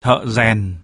thợ rèn.